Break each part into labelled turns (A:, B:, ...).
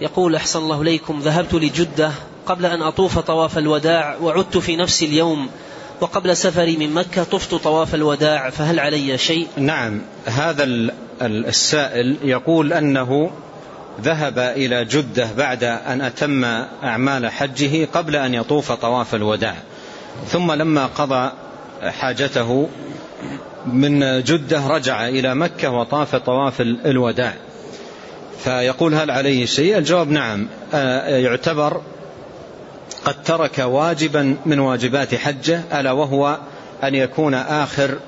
A: يقول أحسن الله إليكم ذهبت لجدة قبل أن أطوف طواف الوداع وعدت في نفس اليوم وقبل سفري من مكة طفت طواف الوداع فهل علي شيء
B: نعم هذا السائل يقول أنه ذهب إلى جدة بعد أن أتم أعمال حجه قبل أن يطوف طواف الوداع ثم لما قضى حاجته من جدة رجع إلى مكة وطاف طواف الوداع فيقول هل عليه شيء الجواب نعم آه، آه، يعتبر قد ترك واجبا من واجبات حجه ألا وهو أن يكون آخر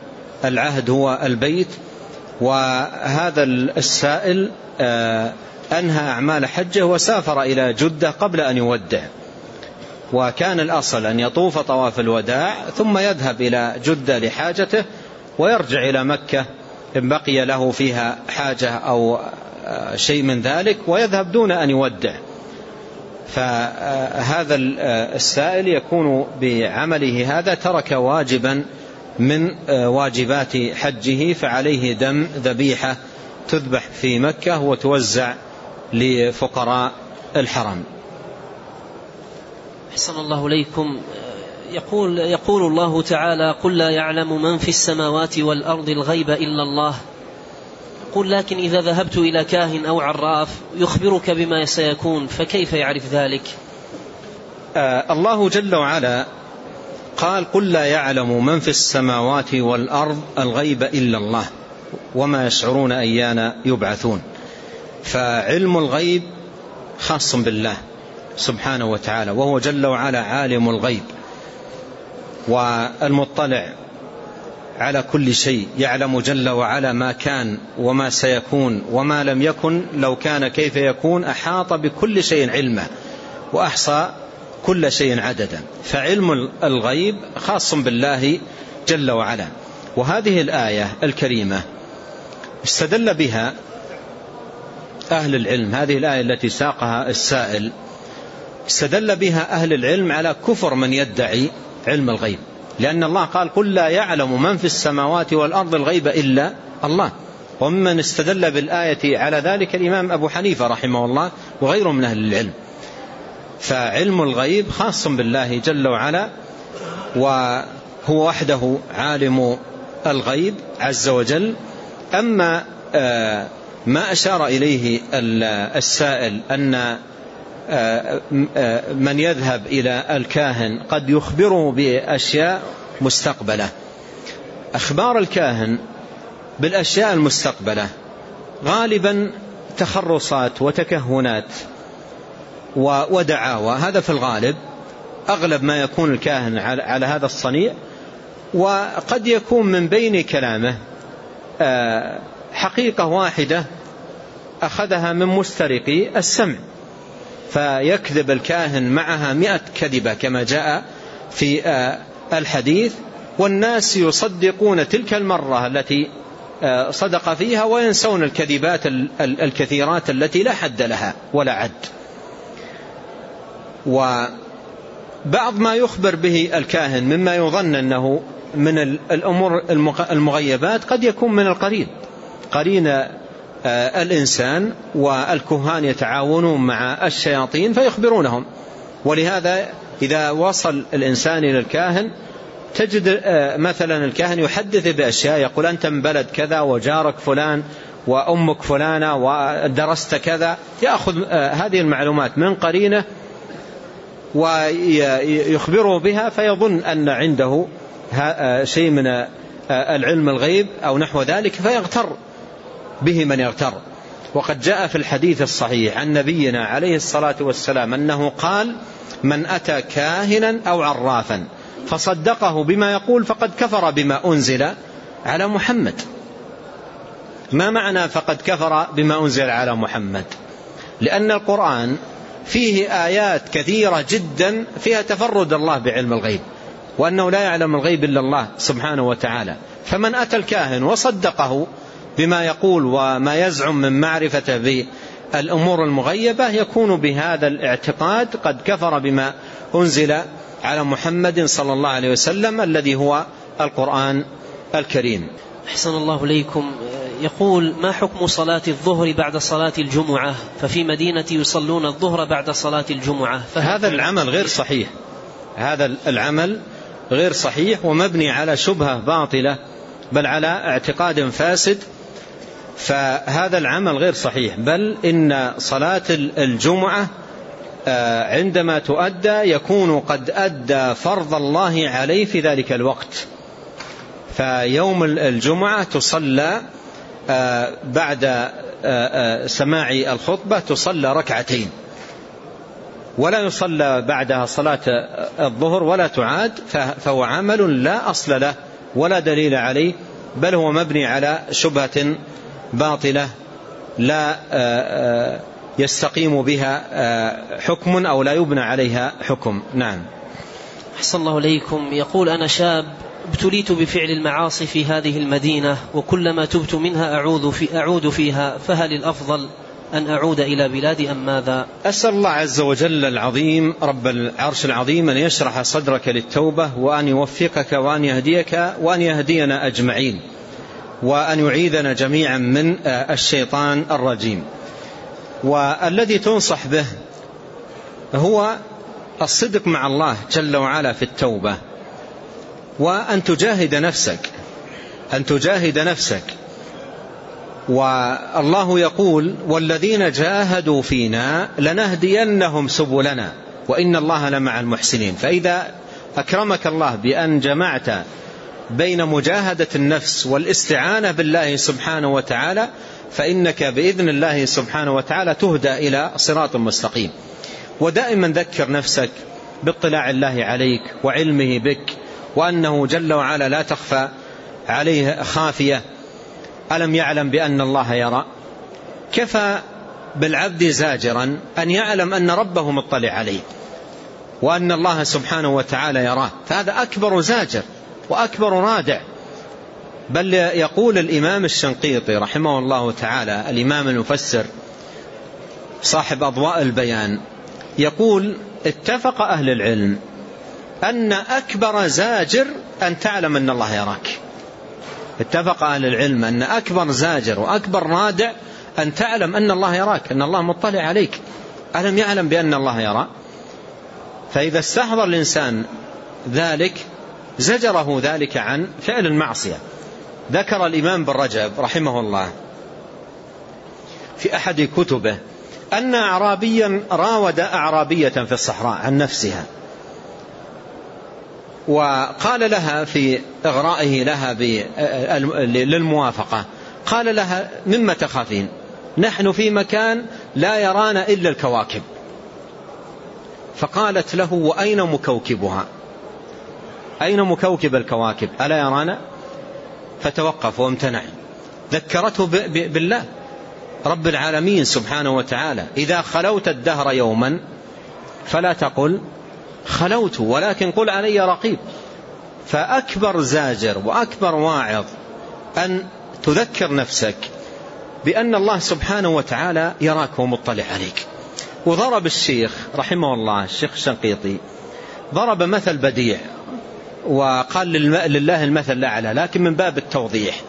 B: العهد هو البيت وهذا السائل آه، أنهى أعمال حجه وسافر إلى جدة قبل أن يودع وكان الأصل أن يطوف طواف الوداع ثم يذهب إلى جدة لحاجته ويرجع إلى مكة إن بقي له فيها حاجة أو آه، شيء من ذلك ويذهب دون أن يودع فهذا آه، السائل يكون بعمله هذا ترك واجبا من آه، واجبات حجه فعليه دم ذبيحة تذبح في مكة وتوزع لفقراء الحرم
A: أحسن الله ليكم يقول يقول الله تعالى قل لا يعلم من في السماوات والأرض الغيب إلا الله يقول لكن إذا ذهبت إلى كاهن أو عراف يخبرك بما سيكون فكيف يعرف ذلك
B: آه الله جل وعلا قال قل لا يعلم من في السماوات والأرض الغيب إلا الله وما يشعرون أيان يبعثون فعلم الغيب خاص بالله سبحانه وتعالى وهو جل وعلا عالم الغيب والمطلع على كل شيء يعلم جل وعلا ما كان وما سيكون وما لم يكن لو كان كيف يكون أحاط بكل شيء علما وأحصى كل شيء عددا فعلم الغيب خاص بالله جل وعلا وهذه الآية الكريمة استدل بها أهل العلم هذه الآية التي ساقها السائل استدل بها أهل العلم على كفر من يدعي علم الغيب لأن الله قال قل لا يعلم من في السماوات والأرض الغيب إلا الله وممن استدل بالآية على ذلك الإمام أبو حنيفة رحمه الله وغيره من أهل العلم فعلم الغيب خاص بالله جل وعلا وهو وحده عالم الغيب عز وجل أما آه، ما أشار إليه السائل أن آه، آه، من يذهب إلى الكاهن قد يخبره بأشياء مستقبلة أخبار الكاهن بالأشياء المستقبلة غالبا تخرصات وتكهنات ودعاوى هذا في الغالب أغلب ما يكون الكاهن على هذا الصنيع وقد يكون من بين كلامه آه، حقيقة واحدة أخذها من مسترقي السمع فيكذب الكاهن معها مئة كذبة كما جاء في آه، الحديث والناس يصدقون تلك المرة التي آه، صدق فيها وينسون الكذبات الكثيرات التي لا حد لها ولا عد وبعض ما يخبر به الكاهن مما يظن أنه من الأمور المغيبات قد يكون من القرين قرين آه، الإنسان والكهان يتعاونون مع الشياطين فيخبرونهم ولهذا إذا وصل الإنسان إلى الكاهن تجد آه، مثلا الكاهن يحدث بأشياء يقول أنت من بلد كذا وجارك فلان وأمك فلانة ودرست كذا يأخذ آه، هذه المعلومات من قرينه ويخبره بها فيظن أن عنده شيء من العلم الغيب أو نحو ذلك فيغتر به من اغتر وقد جاء في الحديث الصحيح عن نبينا عليه الصلاة والسلام أنه قال من أتى كاهنا أو عرافا فصدقه بما يقول فقد كفر بما أنزل على محمد ما معنى فقد كفر بما أنزل على محمد لأن القرآن فيه آيات كثيرة جدا فيها تفرد الله بعلم الغيب وأنه لا يعلم الغيب إلا الله سبحانه وتعالى فمن أتى الكاهن وصدقه بما يقول وما يزعم من معرفته بالأمور المغيبة يكون بهذا الاعتقاد قد كفر بما أنزل على محمد صلى الله عليه وسلم الذي هو القرآن الكريم
A: أحسن الله إليكم يقول ما حكم صلاة الظهر بعد صلاة الجمعة ففي مدينة يصلون الظهر بعد صلاة الجمعة هذا العمل غير صحيح هذا العمل غير
B: صحيح ومبني على شبهة باطلة بل على اعتقاد فاسد فهذا العمل غير صحيح بل إن صلاة الجمعة آه، عندما تؤدى يكون قد أدى فرض الله عليه في ذلك الوقت فيوم الجمعة تصلى آه، بعد آه، سماع الخطبة تصلى ركعتين ولا يصلى بعدها صلاة الظهر ولا تعاد فهو عمل لا أصل له ولا دليل عليه بل هو مبني على شبهة باطلة لا آه،
A: آه، يستقيم بها آه، حكم أو لا يبنى عليها حكم نعم أحسن الله ليكم يقول أنا شاب ابتليت بفعل المعاصي في هذه المدينة وكلما تبت منها أعود, في أعود فيها فهل الأفضل أن أعود إلى بلادي أم ماذا
B: أسأل الله عز وجل العظيم رب العرش العظيم أن يشرح صدرك للتوبة وأن يوفقك وأن يهديك وأن يهدينا أجمعين وأن يعيذنا جميعا من آه، الشيطان الرجيم والذي تنصح به هو الصدق مع الله جل وعلا في التوبة وأن تجاهد نفسك أن تجاهد نفسك والله يقول والذين جاهدوا فينا لنهدينهم سبلنا وإن الله لمع المحسنين فإذا أكرمك الله بأن جمعت بين مجاهدة النفس والاستعانة بالله سبحانه وتعالى فإنك بإذن الله سبحانه وتعالى تهدى إلى صراط مستقيم ودائما ذكر نفسك باطلاع الله عليك وعلمه بك وأنه جل وعلا لا تخفى عليه خافية ألم يعلم بأن الله يرى كفى بالعبد زاجرا أن يعلم أن ربه مطلع عليه وأن الله سبحانه وتعالى يراه فهذا أكبر زاجر وأكبر رادع بل يقول الإمام الشنقيطي رحمه الله تعالى الإمام المفسر صاحب أضواء البيان يقول اتفق أهل العلم أن أكبر زاجر أن تعلم أن الله يراك اتفق أهل العلم أن أكبر زاجر وأكبر رادع أن تعلم أن الله يراك أن الله مطلع عليك ألم يعلم بأن الله يرى فإذا استحضر الإنسان ذلك زجره ذلك عن فعل المعصية ذكر الإمام بن رجب رحمه الله في أحد كتبه أن أعرابيا راود أعرابية في الصحراء عن نفسها وقال لها في إغرائه لها للموافقة قال لها مما تخافين نحن في مكان لا يرانا إلا الكواكب فقالت له وأين مكوكبها أين مكوكب الكواكب ألا يرانا فتوقف وامتنع ذكرته بالله رب العالمين سبحانه وتعالى إذا خلوت الدهر يوما فلا تقل خلوت ولكن قل علي رقيب فأكبر زاجر وأكبر واعظ أن تذكر نفسك بأن الله سبحانه وتعالى يراك ومطلع عليك وضرب الشيخ رحمه الله الشيخ الشنقيطي ضرب مثل بديع وقال لله المثل الأعلى لكن من باب التوضيح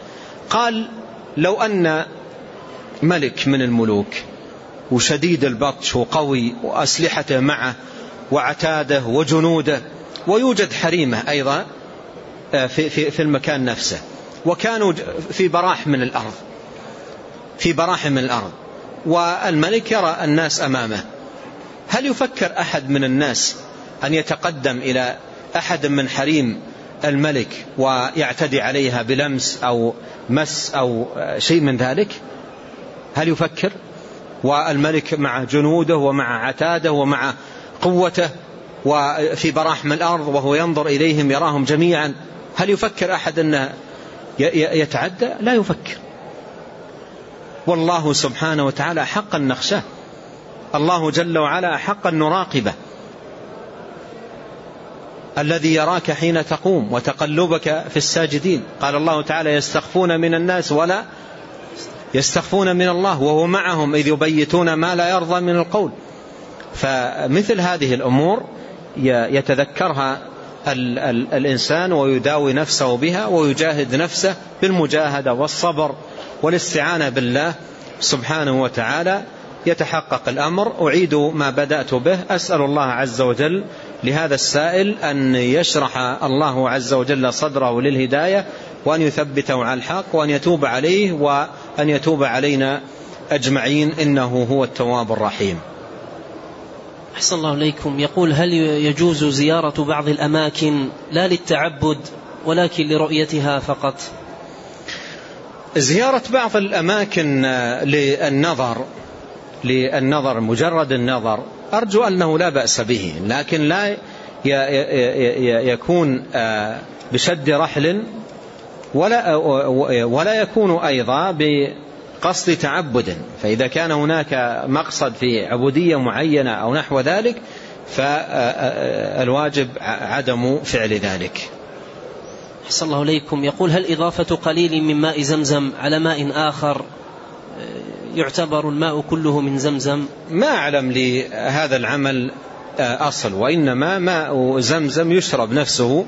B: قال لو أن ملك من الملوك وشديد البطش وقوي وأسلحته معه وعتاده وجنوده ويوجد حريمه أيضا آه، في, في, في المكان نفسه وكانوا في براح من الأرض في براح من الأرض والملك يرى الناس أمامه هل يفكر أحد من الناس أن يتقدم إلى أحد من حريم الملك ويعتدي عليها بلمس أو مس أو شيء من ذلك هل يفكر والملك مع جنوده ومع عتاده ومع قوته وفي براحم الأرض وهو ينظر إليهم يراهم جميعا هل يفكر أحد أنه يتعدى لا يفكر والله سبحانه وتعالى حقا نخشاه الله جل وعلا حقا نراقبه الذي يراك حين تقوم وتقلبك في الساجدين قال الله تعالى يستخفون من الناس ولا يستخفون من الله وهو معهم إذ يبيتون ما لا يرضى من القول فمثل هذه الأمور يتذكرها الإنسان ويداوي نفسه بها ويجاهد نفسه بالمجاهدة والصبر والاستعانة بالله سبحانه وتعالى يتحقق الأمر أعيد ما بدأت به أسأل الله عز وجل لهذا السائل أن يشرح الله عز وجل صدره للهداية وأن يثبته على الحق وأن يتوب عليه وأن يتوب علينا أجمعين إنه هو التواب الرحيم
A: أحسن الله إليكم يقول هل يجوز زيارة بعض الأماكن لا للتعبد ولكن لرؤيتها فقط
B: زيارة بعض الأماكن آه، للنظر للنظر مجرد النظر أرجو أنه لا بأس به لكن لا يكون آه، بشد رحل ولا, آه، ولا يكون أيضا بقصد تعبد فإذا كان هناك مقصد في عبودية معينة أو نحو ذلك فالواجب آه، عدم فعل ذلك
A: صلى الله إليكم يقول هل إضافة قليل من ماء زمزم على ماء آخر يعتبر الماء كله من زمزم ما أعلم لهذا العمل آه، أصل وإنما
B: ماء زمزم يشرب نفسه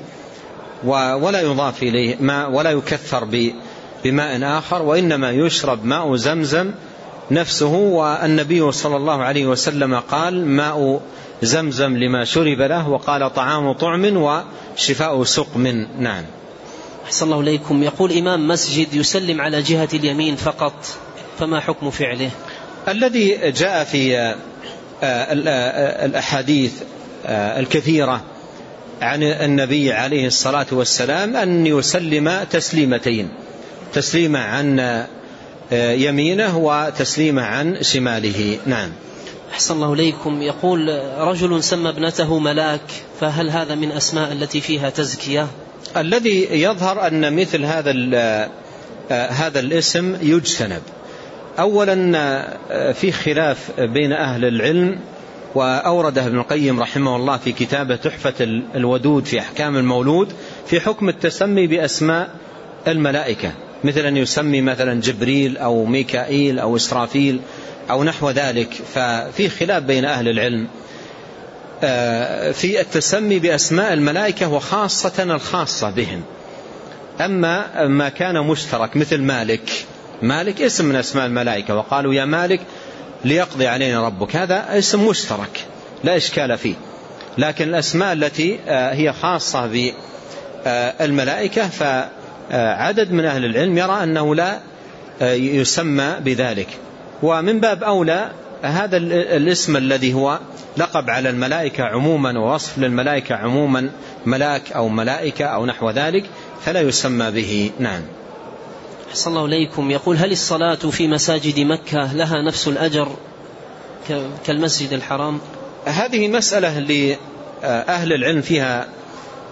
B: ولا يضاف إليه ماء ولا يكثر بماء آخر وإنما يشرب ماء زمزم نفسه والنبي صلى الله عليه وسلم قال ماء زمزم لما شرب له وقال طعام طعم وشفاء سقم نعم
A: أحسن الله إليكم يقول إمام مسجد يسلم على جهة اليمين فقط فما حكم فعله الذي جاء في آه، آه، آه، الأحاديث الكثيرة
B: عن النبي عليه الصلاة والسلام أن يسلم تسليمتين تسليمة عن يمينه وتسليمة عن شماله نعم
A: أحسن الله ليكم يقول رجل سمى ابنته ملاك فهل هذا من أسماء التي فيها تزكية الذي يظهر أن مثل هذا
B: هذا الاسم يجتنب أولا آه، في خلاف بين أهل العلم وأورده ابن القيم رحمه الله في كتابه تحفة الودود في أحكام المولود في حكم التسمي بأسماء الملائكة مثل أن يسمي مثلا جبريل أو ميكائيل أو إسرافيل أو نحو ذلك ففي خلاف بين أهل العلم آه، في التسمي بأسماء الملائكة وخاصة الخاصة بهم أما ما كان مشترك مثل مالك مالك اسم من اسماء الملائكة وقالوا يا مالك ليقضي علينا ربك هذا اسم مشترك لا إشكال فيه لكن الأسماء التي آه، هي خاصة بالملائكة آه، فعدد من أهل العلم يرى أنه لا آه، يسمى بذلك ومن باب أولى هذا الاسم الذي هو لقب على الملائكة عموما ووصف للملائكة عموما ملاك أو ملائكة أو نحو ذلك فلا يسمى به نعم
A: صلى الله إليكم يقول هل الصلاة في مساجد مكة لها نفس الأجر كالمسجد الحرام هذه مسألة لأهل
B: العلم فيها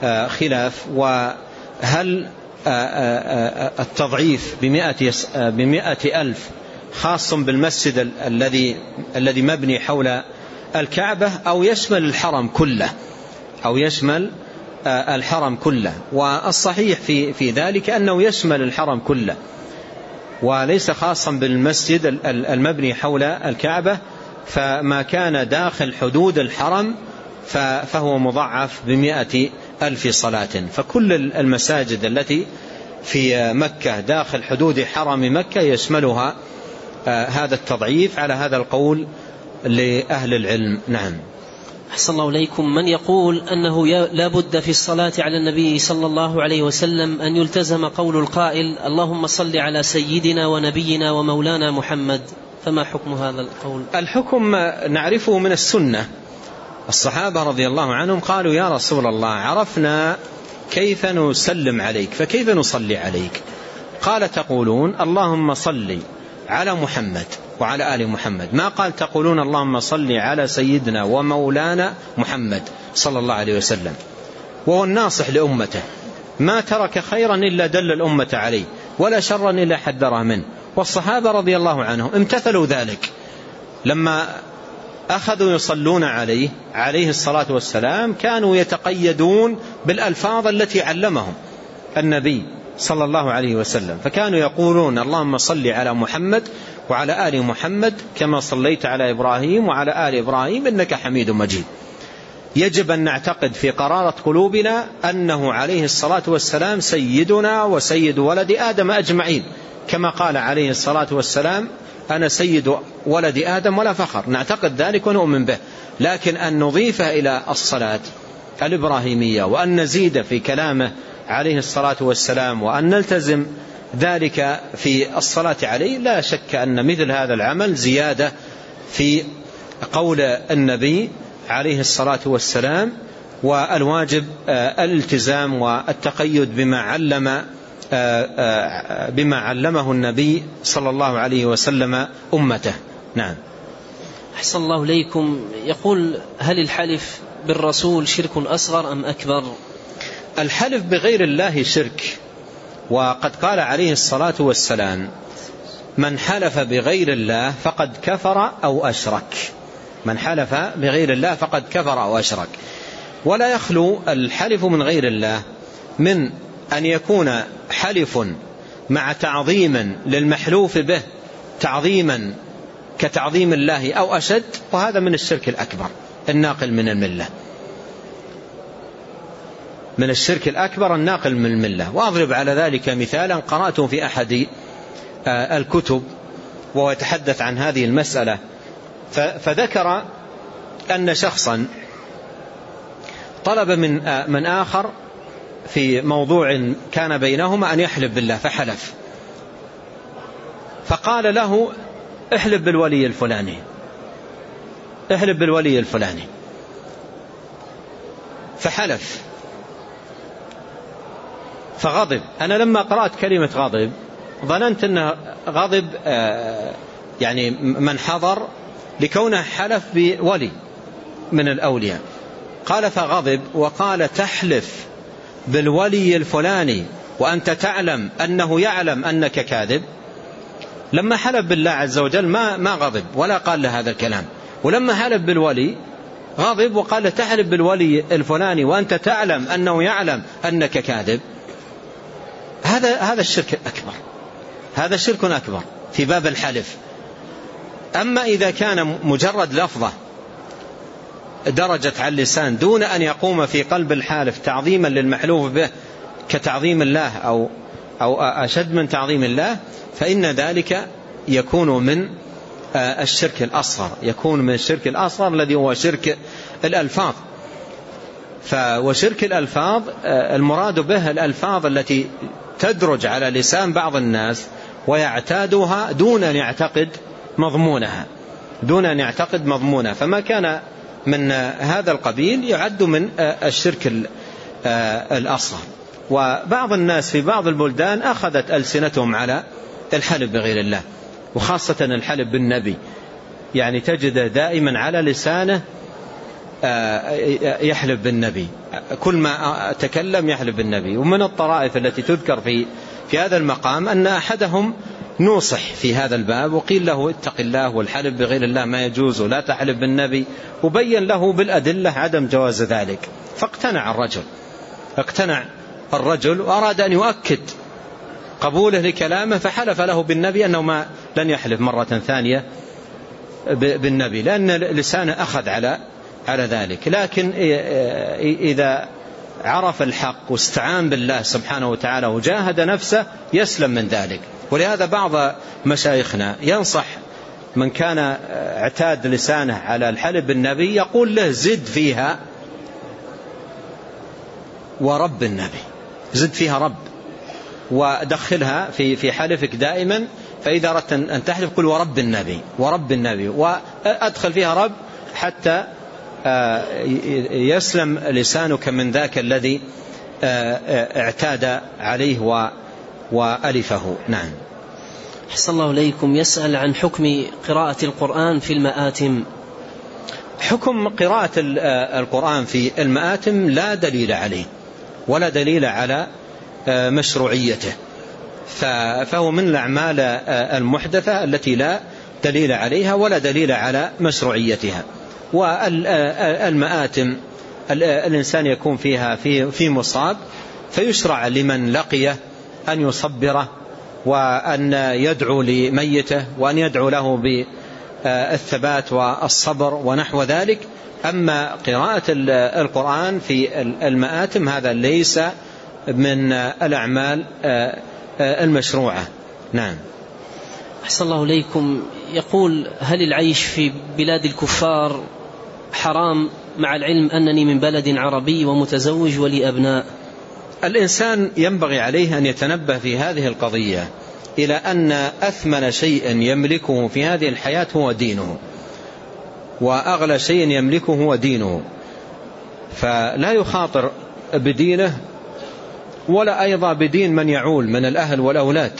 B: آه، خلاف وهل آه، آه، التضعيف بمئة, بمئة ألف خاص بالمسجد الذي الذي مبني حول الكعبة أو يشمل الحرم كله أو يشمل آه، الحرم كله والصحيح في, في ذلك أنه يشمل الحرم كله وليس خاصا بالمسجد المبني حول الكعبة فما كان داخل حدود الحرم فهو مضعف بمئة ألف صلاة فكل المساجد التي في مكة داخل حدود حرم مكة يشملها آه، هذا التضعيف على هذا القول لأهل العلم نعم
A: أحسن الله إليكم من يقول أنه لا بد في الصلاة على النبي صلى الله عليه وسلم أن يلتزم قول القائل اللهم صل على سيدنا ونبينا ومولانا محمد فما حكم هذا القول الحكم نعرفه من السنة الصحابة رضي الله عنهم قالوا
B: يا رسول الله عرفنا كيف نسلم عليك فكيف نصلي عليك قال تقولون اللهم صل على محمد وعلى آل محمد ما قال تقولون اللهم صل على سيدنا ومولانا محمد صلى الله عليه وسلم وهو الناصح لأمته ما ترك خيرا إلا دل الأمة عليه ولا شرا إلا حذرها منه والصحابة رضي الله عنهم امتثلوا ذلك لما أخذوا يصلون عليه عليه الصلاة والسلام كانوا يتقيدون بالألفاظ التي علمهم النبي صلى الله عليه وسلم فكانوا يقولون اللهم صل على محمد وعلى آل محمد كما صليت على إبراهيم وعلى آل إبراهيم إنك حميد مجيد يجب أن نعتقد في قرارة قلوبنا أنه عليه الصلاة والسلام سيدنا وسيد ولد آدم أجمعين كما قال عليه الصلاة والسلام أنا سيد ولد آدم ولا فخر نعتقد ذلك ونؤمن به لكن أن نضيفه إلى الصلاة الإبراهيمية وأن نزيد في كلامه عليه الصلاة والسلام وأن نلتزم ذلك في الصلاة عليه لا شك أن مثل هذا العمل زيادة في قول النبي عليه الصلاة والسلام والواجب آه، الالتزام والتقيد بما علم آه، آه، بما علمه النبي صلى الله عليه وسلم أمته نعم
A: أحسن الله ليكم يقول هل الحلف بالرسول شرك أصغر أم أكبر؟ الحلف بغير الله شرك وقد
B: قال عليه الصلاة والسلام من حلف بغير الله فقد كفر أو أشرك من حلف بغير الله فقد كفر أو أشرك ولا يخلو الحلف من غير الله من أن يكون حلف مع تعظيم للمحلوف به تعظيما كتعظيم الله أو أشد وهذا من الشرك الأكبر الناقل من المله من الشرك الأكبر الناقل من الملة وأضرب على ذلك مثالا قرأته في أحد آه، الكتب وهو يتحدث عن هذه المسألة فذكر أن شخصا طلب من آه، من آخر في موضوع كان بينهما أن يحلف بالله فحلف فقال له احلف بالولي الفلاني احلف بالولي الفلاني فحلف فغضب أنا لما قرأت كلمة غضب ظننت أنه غضب آه، يعني من حضر لكونه حلف بولي من الأولياء قال فغضب وقال تحلف بالولي الفلاني وأنت تعلم أنه يعلم أنك كاذب لما حلف بالله عز وجل ما, ما غضب ولا قال له هذا الكلام ولما حلف بالولي غضب وقال تحلف بالولي الفلاني وأنت تعلم أنه يعلم أنك كاذب هذا هذا الشرك أكبر هذا شرك أكبر في باب الحلف أما إذا كان مجرد لفظة درجت على اللسان دون أن يقوم في قلب الحالف تعظيما للمحلوف به كتعظيم الله أو أو أشد من تعظيم الله فإن ذلك يكون من الشرك الأصغر يكون من الشرك الأصغر الذي هو شرك الألفاظ وشرك الألفاظ المراد به الألفاظ التي تدرج على لسان بعض الناس ويعتادها دون أن يعتقد مضمونها دون أن يعتقد مضمونها فما كان من هذا القبيل يعد من الشرك آه، الأصغر وبعض الناس في بعض البلدان أخذت ألسنتهم على الحلب بغير الله وخاصة الحلب بالنبي يعني تجد دائما على لسانه آه، يحلف بالنبي كل ما تكلم يحلف بالنبي ومن الطرائف التي تذكر في في هذا المقام أن أحدهم نوصح في هذا الباب وقيل له اتق الله والحلف بغير الله ما يجوز ولا تحلف بالنبي وبين له بالأدلة عدم جواز ذلك فاقتنع الرجل اقتنع الرجل وأراد أن يؤكد قبوله لكلامه فحلف له بالنبي أنه ما لن يحلف مرة ثانية بالنبي لأن لسانه أخذ على على ذلك لكن إذا عرف الحق واستعان بالله سبحانه وتعالى وجاهد نفسه يسلم من ذلك ولهذا بعض مشايخنا ينصح من كان اعتاد لسانه على الحلف بالنبي يقول له زد فيها ورب النبي زد فيها رب ودخلها في في حلفك دائما فإذا أردت أن تحلف قل ورب النبي ورب النبي وأدخل فيها رب حتى آه، يسلم لسانك من ذاك الذي آه، آه، اعتاد عليه
A: وألفه نعم أحسن الله إليكم يسأل عن حكم قراءة القرآن في المآتم حكم قراءة القرآن في المآتم
B: لا دليل عليه ولا دليل على مشروعيته فهو من الأعمال المحدثة التي لا دليل عليها ولا دليل على مشروعيتها والمآتم الإنسان يكون فيها في مصاب فيشرع لمن لقيه أن يصبره وأن يدعو لميته وأن يدعو له بالثبات والصبر ونحو ذلك أما قراءة القرآن في المآتم هذا ليس من الأعمال آه، آه،
A: المشروعة نعم أحسن الله ليكم يقول هل العيش في بلاد الكفار حرام مع العلم أنني من بلد عربي ومتزوج ولي أبناء الإنسان ينبغي عليه أن يتنبه في هذه
B: القضية إلى أن أثمن شيء يملكه في هذه الحياة هو دينه وأغلى شيء يملكه هو دينه فلا يخاطر بدينه ولا أيضا بدين من يعول من الأهل والأولاد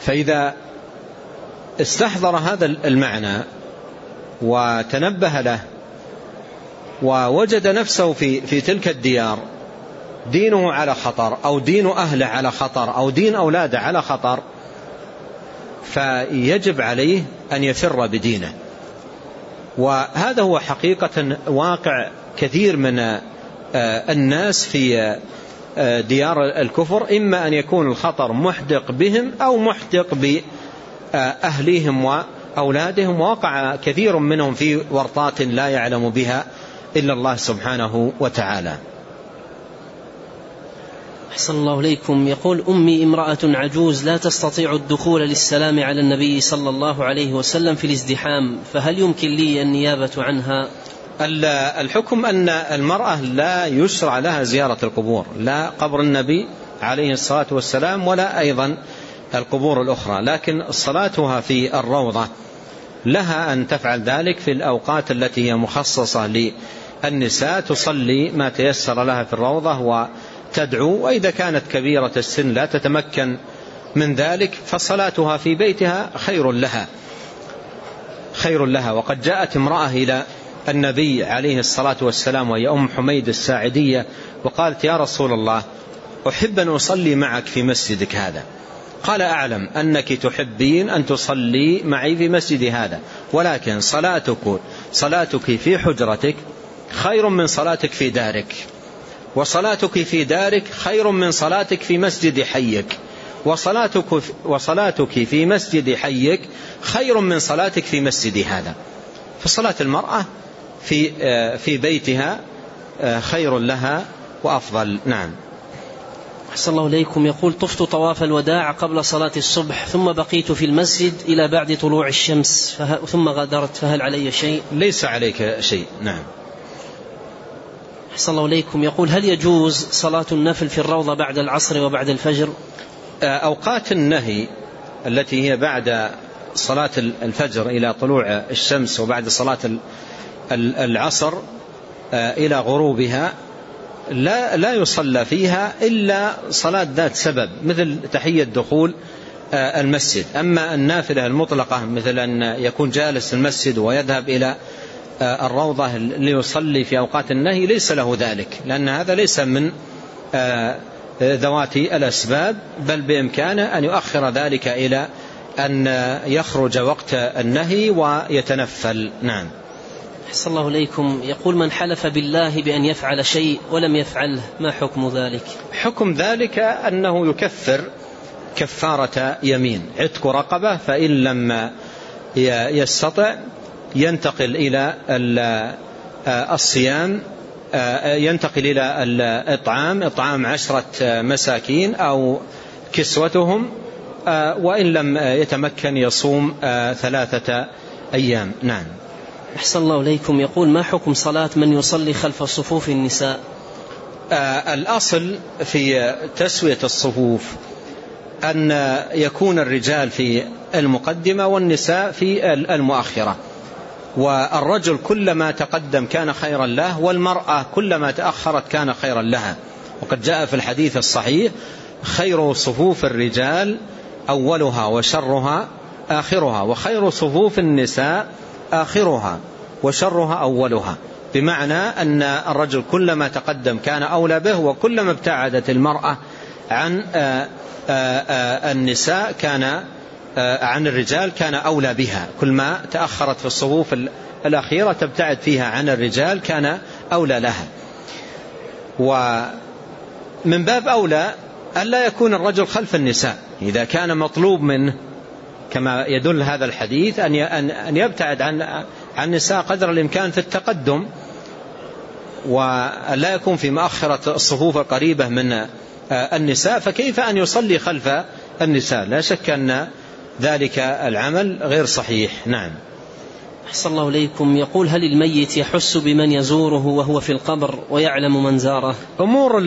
B: فإذا استحضر هذا المعنى وتنبه له ووجد نفسه في, في تلك الديار دينه على خطر أو دين أهله على خطر أو دين أولاده على خطر فيجب عليه أن يفر بدينه وهذا هو حقيقة واقع كثير من آه، الناس في آه، ديار الكفر إما أن يكون الخطر محدق بهم أو محدق بأهليهم أولادهم وقع كثير منهم في ورطات لا يعلم بها إلا الله سبحانه وتعالى
A: أحسن الله إليكم يقول أمي امرأة عجوز لا تستطيع الدخول للسلام على النبي صلى الله عليه وسلم في الازدحام فهل يمكن لي النيابة عنها الحكم أن
B: المرأة لا يشرع لها زيارة القبور لا قبر النبي عليه الصلاة والسلام ولا أيضا القبور الأخرى لكن صلاتها في الروضة لها أن تفعل ذلك في الأوقات التي هي مخصصة للنساء تصلي ما تيسر لها في الروضة وتدعو وإذا كانت كبيرة السن لا تتمكن من ذلك فصلاتها في بيتها خير لها خير لها وقد جاءت امرأة إلى النبي عليه الصلاة والسلام وهي أم حميد الساعدية وقالت يا رسول الله أحب أن أصلي معك في مسجدك هذا قال أعلم أنك تحبين أن تصلي معي في مسجدي هذا ولكن صلاتك, صلاتك في حجرتك خير من صلاتك في دارك وصلاتك في دارك خير من صلاتك في مسجد حيك وصلاتك, وصلاتك في مسجد حيك خير من صلاتك في مسجدي هذا فصلاة المرأة في, آه، في بيتها آه، خير لها وأفضل نعم أحسن
A: الله إليكم يقول طفت طواف الوداع قبل صلاة الصبح ثم بقيت في المسجد إلى بعد طلوع الشمس ثم غادرت فهل علي شيء ليس عليك شيء نعم أحسن الله إليكم يقول هل يجوز صلاة النفل في الروضة بعد العصر وبعد الفجر آه، أوقات النهي التي هي بعد صلاة الفجر
B: إلى طلوع الشمس وبعد صلاة العصر آه، إلى غروبها لا, لا يصلى فيها إلا صلاة ذات سبب مثل تحية دخول آه، المسجد أما النافلة المطلقة مثل أن يكون جالس المسجد ويذهب إلى آه، الروضة ليصلي في أوقات النهي ليس له ذلك لأن هذا ليس من آه، ذوات الأسباب بل بإمكانه أن يؤخر ذلك إلى أن يخرج وقت النهي ويتنفل نعم
A: أحسن الله إليكم يقول من حلف بالله بأن يفعل شيء ولم يفعله ما حكم ذلك حكم ذلك أنه
B: يكفر كفارة يمين عتق رقبة فإن لم يستطع ينتقل إلى آه، الصيام آه، ينتقل إلى الإطعام إطعام عشرة مساكين أو كسوتهم آه، وإن لم يتمكن يصوم ثلاثة
A: أيام نعم أحسن الله إليكم يقول ما حكم صلاة من يصلي خلف صفوف النساء آه الأصل في تسوية الصفوف
B: أن يكون الرجال في المقدمة والنساء في المؤخرة والرجل كلما تقدم كان خيرا له والمرأة كلما تأخرت كان خيرا لها وقد جاء في الحديث الصحيح خير صفوف الرجال أولها وشرها آخرها وخير صفوف النساء آخرها وشرها أولها بمعنى أن الرجل كلما تقدم كان أولى به وكلما ابتعدت المرأة عن آه، آه، آه، النساء كان عن الرجال كان أولى بها كلما تأخرت في الصفوف الأخيرة تبتعد فيها عن الرجال كان أولى لها ومن باب أولى ألا يكون الرجل خلف النساء إذا كان مطلوب منه كما يدل هذا الحديث أن يبتعد عن النساء قدر الإمكان في التقدم ولا يكون في مؤخرة الصفوف القريبة من آه، النساء فكيف أن يصلي خلف النساء لا شك أن ذلك العمل غير صحيح نعم
A: أحسن الله إليكم يقول هل الميت يحس بمن يزوره وهو في القبر ويعلم من زاره أمور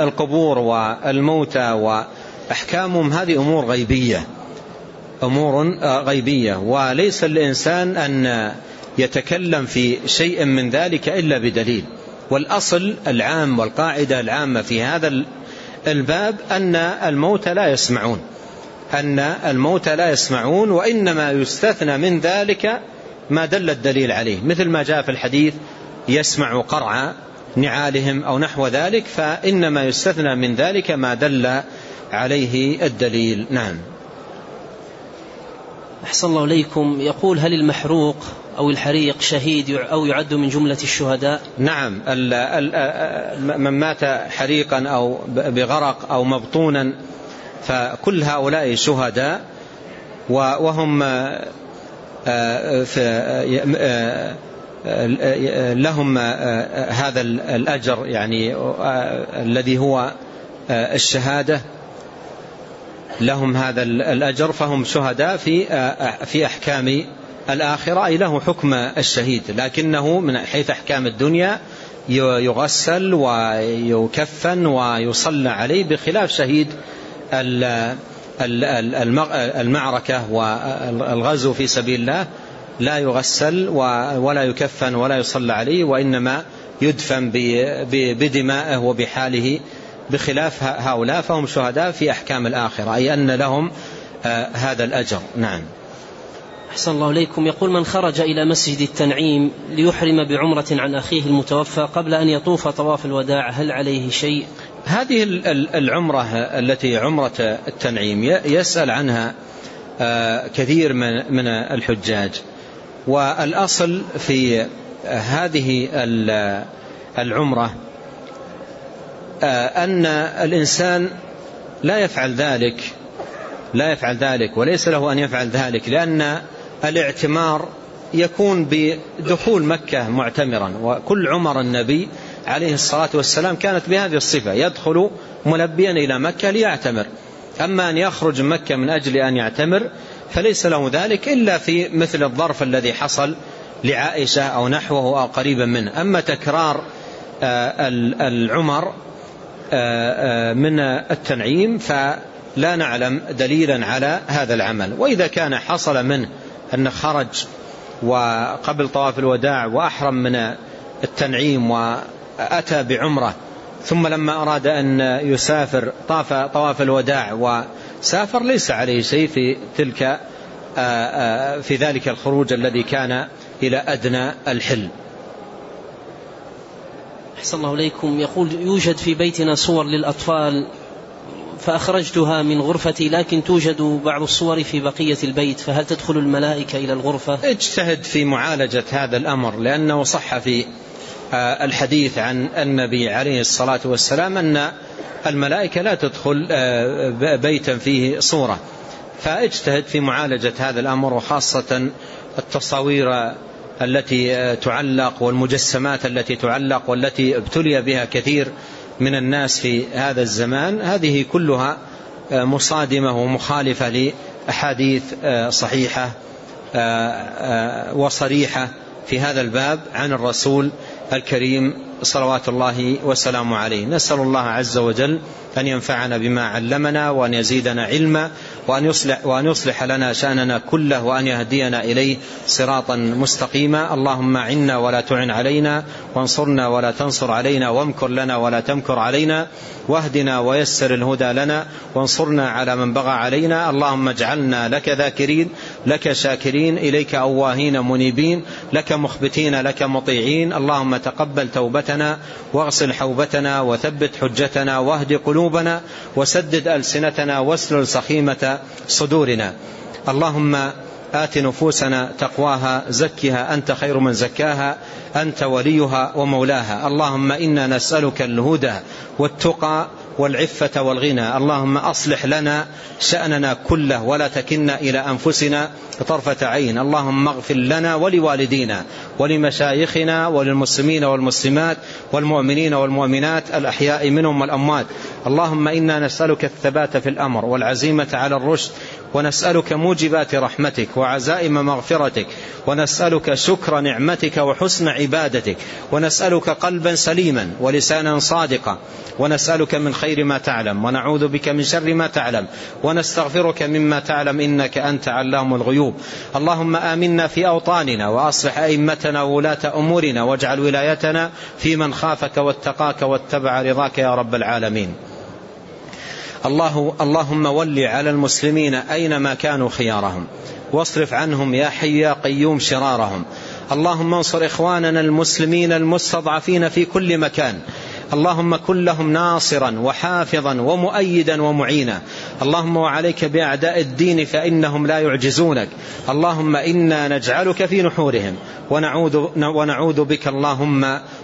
A: القبور والموتى
B: وأحكامهم هذه أمور غيبية أمور آه، غيبية وليس الإنسان أن يتكلم في شيء من ذلك إلا بدليل والأصل العام والقاعدة العامة في هذا الباب أن الموت لا يسمعون أن الموت لا يسمعون وإنما يستثنى من ذلك ما دل الدليل عليه مثل ما جاء في الحديث يسمع قرع نعالهم أو نحو ذلك فإنما يستثنى من ذلك ما دل
A: عليه الدليل نعم أحسن الله إليكم يقول هل المحروق أو الحريق شهيد أو يعد من جملة الشهداء نعم
B: من مات حريقا أو بغرق أو مبطونا فكل هؤلاء شهداء وهم آه، آه، آه، لهم هذا الأجر يعني الذي هو الشهادة لهم هذا الأجر فهم شهداء في في أحكام الآخرة أي له حكم الشهيد لكنه من حيث أحكام الدنيا يغسل ويكفن ويصلى عليه بخلاف شهيد المعركة والغزو في سبيل الله لا يغسل ولا يكفن ولا يصلى عليه وإنما يدفن بدمائه وبحاله بخلاف هؤلاء فهم شهداء في أحكام
A: الآخرة أي أن لهم آه، هذا الأجر نعم أحسن الله إليكم يقول من خرج إلى مسجد التنعيم ليحرم بعمرة عن أخيه المتوفى قبل أن يطوف طواف الوداع هل عليه شيء؟ هذه العمرة آه، التي عمرة
B: التنعيم يسأل عنها آه، كثير من الحجاج والأصل في هذه العمرة آه، أن الإنسان لا يفعل ذلك لا يفعل ذلك وليس له أن يفعل ذلك لأن الاعتمار يكون بدخول مكة معتمرا وكل عمر النبي عليه الصلاة والسلام كانت بهذه الصفة يدخل ملبيا إلى مكة ليعتمر أما أن يخرج من مكة من أجل أن يعتمر فليس له ذلك إلا في مثل الظرف الذي حصل لعائشة أو نحوه أو قريبا منه أما تكرار آه، العمر آه، آه، من التنعيم فلا نعلم دليلا على هذا العمل وإذا كان حصل منه أن خرج وقبل طواف الوداع وأحرم من التنعيم وأتى بعمره ثم لما أراد أن يسافر طاف طواف الوداع وسافر ليس عليه شيء في تلك آه، في ذلك الخروج الذي كان إلى أدنى الحل
A: أحسن الله إليكم يقول يوجد في بيتنا صور للأطفال فأخرجتها من غرفتي لكن توجد بعض الصور في بقية البيت فهل تدخل الملائكة إلى الغرفة اجتهد في معالجة هذا الأمر لأنه صح في آه، الحديث عن
B: النبي عليه الصلاة والسلام أن الملائكة لا تدخل آه، بيتا فيه صورة فاجتهد في معالجة هذا الأمر وخاصة التصاوير التي آه، تعلق والمجسمات التي تعلق والتي ابتلي بها كثير من الناس في هذا الزمان هذه كلها آه، مصادمة ومخالفة لأحاديث آه، صحيحة وصريحة في هذا الباب عن الرسول الكريم صلوات الله وسلامه عليه نسأل الله عز وجل أن ينفعنا بما علمنا وأن يزيدنا علما وأن يصلح, وأن يصلح لنا شأننا كله وأن يهدينا إليه صراطا مستقيما اللهم عنا ولا تعن علينا وانصرنا ولا تنصر علينا وامكر لنا ولا تمكر علينا واهدنا ويسر الهدى لنا وانصرنا على من بغى علينا اللهم اجعلنا لك ذاكرين لك شاكرين إليك أواهين منيبين لك مخبتين لك مطيعين اللهم تقبل توبتنا واغسل حوبتنا وثبت حجتنا واهد قلوبنا وسدد ألسنتنا واسلل سخيمة صدورنا اللهم آت نفوسنا تقواها زكها أنت خير من زكاها أنت وليها ومولاها اللهم إنا نسألك الهدى والتقى والعفة والغنى اللهم أصلح لنا شأننا كله ولا تكلنا إلى أنفسنا طرفة عين اللهم اغفر لنا ولوالدينا ولمشايخنا وللمسلمين والمسلمات والمؤمنين والمؤمنات الأحياء منهم والأموات اللهم إنا نسألك الثبات في الأمر والعزيمة على الرشد ونسألك موجبات رحمتك وعزائم مغفرتك ونسألك شكر نعمتك وحسن عبادتك ونسألك قلبا سليما ولسانا صادقا ونسألك من خير ما تعلم ونعوذ بك من شر ما تعلم ونستغفرك مما تعلم إنك أنت علام الغيوب اللهم آمنا في أوطاننا وأصلح أئمتنا وولاة أمورنا واجعل ولايتنا في من خافك واتقاك واتبع رضاك يا رب العالمين الله اللهم ول على المسلمين أينما كانوا خيارهم واصرف عنهم يا حي يا قيوم شرارهم اللهم انصر إخواننا المسلمين المستضعفين في كل مكان اللهم كن لهم ناصرا وحافظا ومؤيدا ومعينا اللهم وعليك بأعداء الدين فإنهم لا يعجزونك اللهم إنا نجعلك في نحورهم ونعوذ, ونعوذ بك اللهم